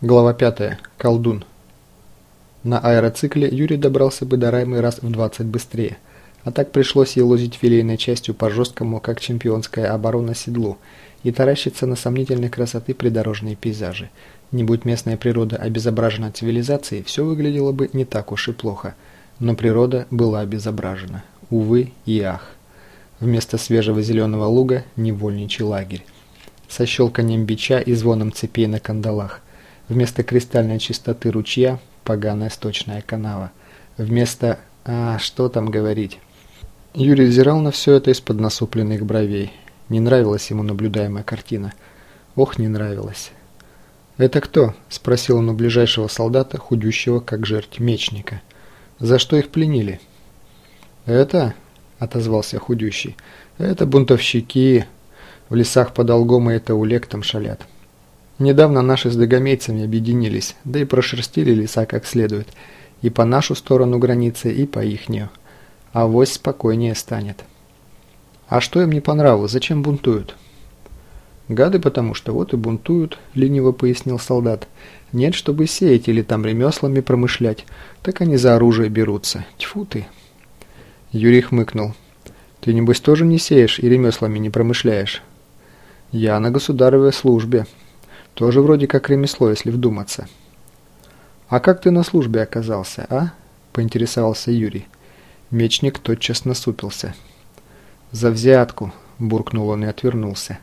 Глава 5. Колдун. На аэроцикле Юрий добрался бы до Раймы раз в 20 быстрее, а так пришлось елозить филейной частью по жесткому, как чемпионская оборона, седлу и таращиться на сомнительной красоты придорожные пейзажи. Не будь местная природа обезображена цивилизацией, все выглядело бы не так уж и плохо. Но природа была обезображена. Увы и ах. Вместо свежего зеленого луга – невольничий лагерь. Со щелканием бича и звоном цепей на кандалах. Вместо кристальной чистоты ручья – поганая сточная канава. Вместо... А, что там говорить? Юрий взирал на все это из-под насупленных бровей. Не нравилась ему наблюдаемая картина. Ох, не нравилась. «Это кто?» – спросил он у ближайшего солдата, худющего, как жерть мечника. «За что их пленили?» «Это?» – отозвался худющий. «Это бунтовщики. В лесах под Алгом и это улег там шалят». Недавно наши с догомейцами объединились, да и прошерстили леса как следует. И по нашу сторону границы, и по ихнюю. А вось спокойнее станет. А что им не понравилось? Зачем бунтуют? Гады потому что вот и бунтуют, лениво пояснил солдат. Нет, чтобы сеять или там ремеслами промышлять, так они за оружие берутся. Тьфу ты. Юрий хмыкнул. Ты, небось, тоже не сеешь и ремеслами не промышляешь? Я на государевой службе, тоже вроде как ремесло, если вдуматься. «А как ты на службе оказался, а?» – поинтересовался Юрий. Мечник тотчас насупился. «За взятку!» – буркнул он и отвернулся.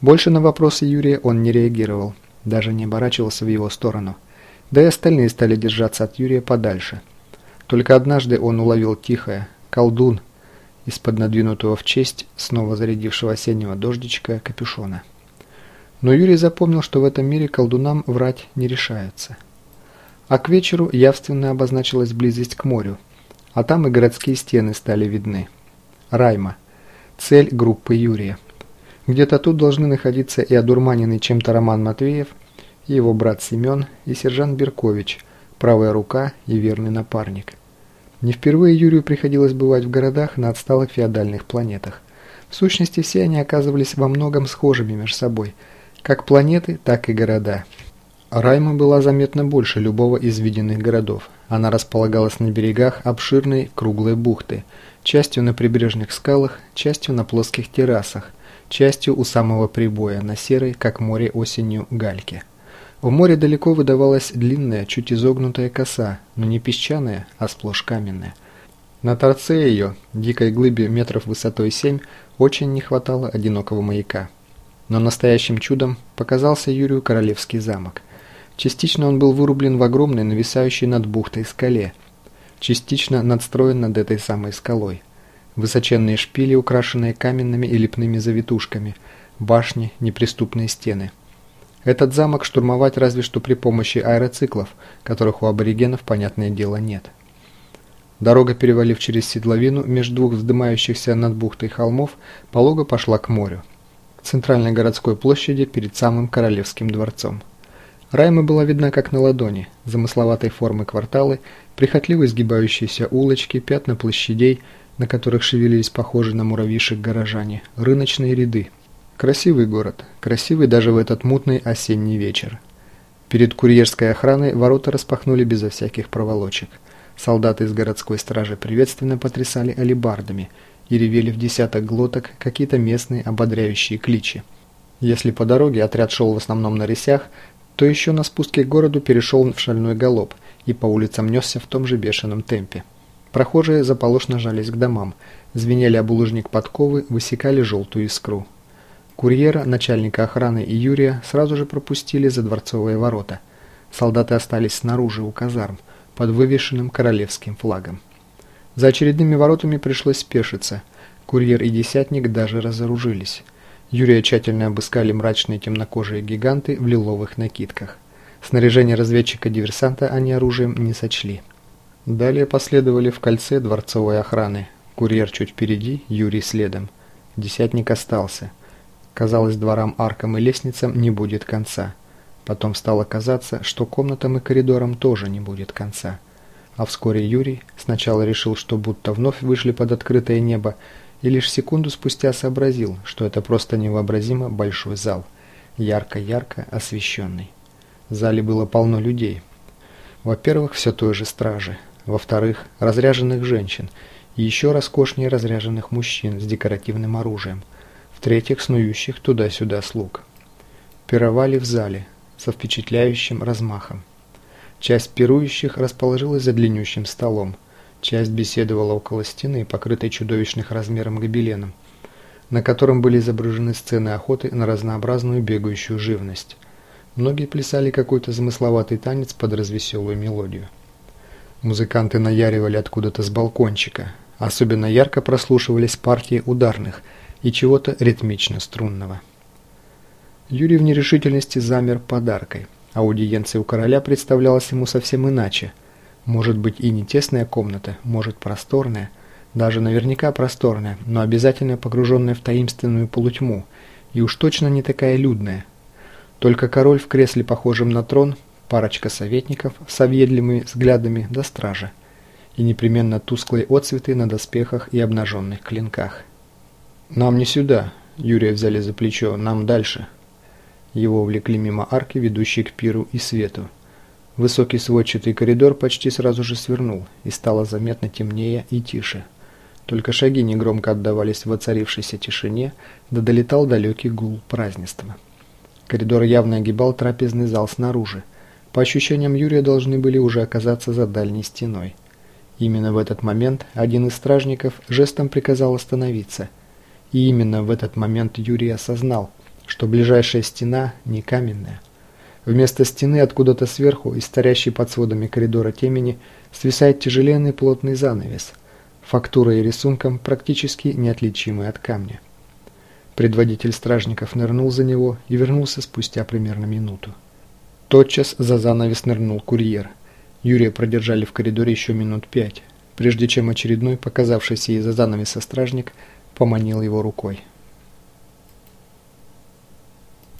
Больше на вопросы Юрия он не реагировал, даже не оборачивался в его сторону. Да и остальные стали держаться от Юрия подальше. Только однажды он уловил тихое «колдун» из-под надвинутого в честь снова зарядившего осеннего дождичка капюшона. Но Юрий запомнил, что в этом мире колдунам врать не решаются. А к вечеру явственно обозначилась близость к морю, а там и городские стены стали видны. Райма. Цель группы Юрия. Где-то тут должны находиться и одурманенный чем-то Роман Матвеев, и его брат Семен, и сержант Беркович, правая рука и верный напарник. Не впервые Юрию приходилось бывать в городах на отсталых феодальных планетах. В сущности, все они оказывались во многом схожими между собой – как планеты, так и города. Райма была заметно больше любого из виденных городов. Она располагалась на берегах обширной круглой бухты, частью на прибрежных скалах, частью на плоских террасах, частью у самого прибоя на серой, как море осенью, гальке. В море далеко выдавалась длинная, чуть изогнутая коса, но не песчаная, а сплошь каменная. На торце ее, дикой глыбе метров высотой 7, очень не хватало одинокого маяка. Но настоящим чудом показался Юрию Королевский замок. Частично он был вырублен в огромной, нависающей над бухтой скале. Частично надстроен над этой самой скалой. Высоченные шпили, украшенные каменными и лепными завитушками, башни, неприступные стены. Этот замок штурмовать разве что при помощи аэроциклов, которых у аборигенов, понятное дело, нет. Дорога, перевалив через седловину между двух вздымающихся над бухтой холмов, полого пошла к морю центральной городской площади перед самым Королевским дворцом. Райма была видна как на ладони, замысловатой формы кварталы, прихотливо изгибающиеся улочки, пятна площадей, на которых шевелились похожие на муравьишек горожане, рыночные ряды. Красивый город, красивый даже в этот мутный осенний вечер. Перед курьерской охраной ворота распахнули безо всяких проволочек. Солдаты из городской стражи приветственно потрясали алебардами – и ревели в десяток глоток какие-то местные ободряющие кличи. Если по дороге отряд шел в основном на рысях, то еще на спуске к городу перешел в шальной галоп и по улицам несся в том же бешеном темпе. Прохожие заполошно жались к домам, звенели об улыжник подковы, высекали желтую искру. Курьера, начальника охраны и Юрия сразу же пропустили за дворцовые ворота. Солдаты остались снаружи у казарм, под вывешенным королевским флагом. За очередными воротами пришлось спешиться. Курьер и десятник даже разоружились. Юрия тщательно обыскали мрачные темнокожие гиганты в лиловых накидках. Снаряжение разведчика-диверсанта они оружием не сочли. Далее последовали в кольце дворцовой охраны. Курьер чуть впереди, Юрий следом. Десятник остался. Казалось, дворам, аркам и лестницам не будет конца. Потом стало казаться, что комнатам и коридорам тоже не будет конца. А вскоре Юрий сначала решил, что будто вновь вышли под открытое небо, и лишь секунду спустя сообразил, что это просто невообразимо большой зал, ярко-ярко освещенный. В зале было полно людей. Во-первых, все той же стражи. Во-вторых, разряженных женщин. И еще роскошнее разряженных мужчин с декоративным оружием. В-третьих, снующих туда-сюда слуг. Пировали в зале со впечатляющим размахом. Часть пирующих расположилась за длиннющим столом. Часть беседовала около стены, покрытой чудовищных размером гобеленом, на котором были изображены сцены охоты на разнообразную бегающую живность. Многие плясали какой-то замысловатый танец под развеселую мелодию. Музыканты наяривали откуда-то с балкончика. Особенно ярко прослушивались партии ударных и чего-то ритмично-струнного. Юрий в нерешительности замер подаркой. Аудиенция у короля представлялась ему совсем иначе. Может быть и не тесная комната, может просторная, даже наверняка просторная, но обязательно погруженная в таинственную полутьму, и уж точно не такая людная, только король в кресле, похожем на трон, парочка советников с объедливыми взглядами до стража и непременно тусклые отцветы на доспехах и обнаженных клинках. «Нам не сюда», — Юрия взяли за плечо, — «нам дальше». Его увлекли мимо арки, ведущей к пиру и свету. Высокий сводчатый коридор почти сразу же свернул, и стало заметно темнее и тише. Только шаги негромко отдавались в воцарившейся тишине, да долетал далекий гул празднества. Коридор явно огибал трапезный зал снаружи. По ощущениям Юрия должны были уже оказаться за дальней стеной. Именно в этот момент один из стражников жестом приказал остановиться. И именно в этот момент Юрий осознал, что ближайшая стена не каменная. Вместо стены откуда-то сверху, из старящей под сводами коридора темени, свисает тяжеленный плотный занавес, фактурой и рисунком практически неотличимый от камня. Предводитель стражников нырнул за него и вернулся спустя примерно минуту. Тотчас за занавес нырнул курьер. Юрия продержали в коридоре еще минут пять, прежде чем очередной, показавшийся из-за занавеса стражник, поманил его рукой.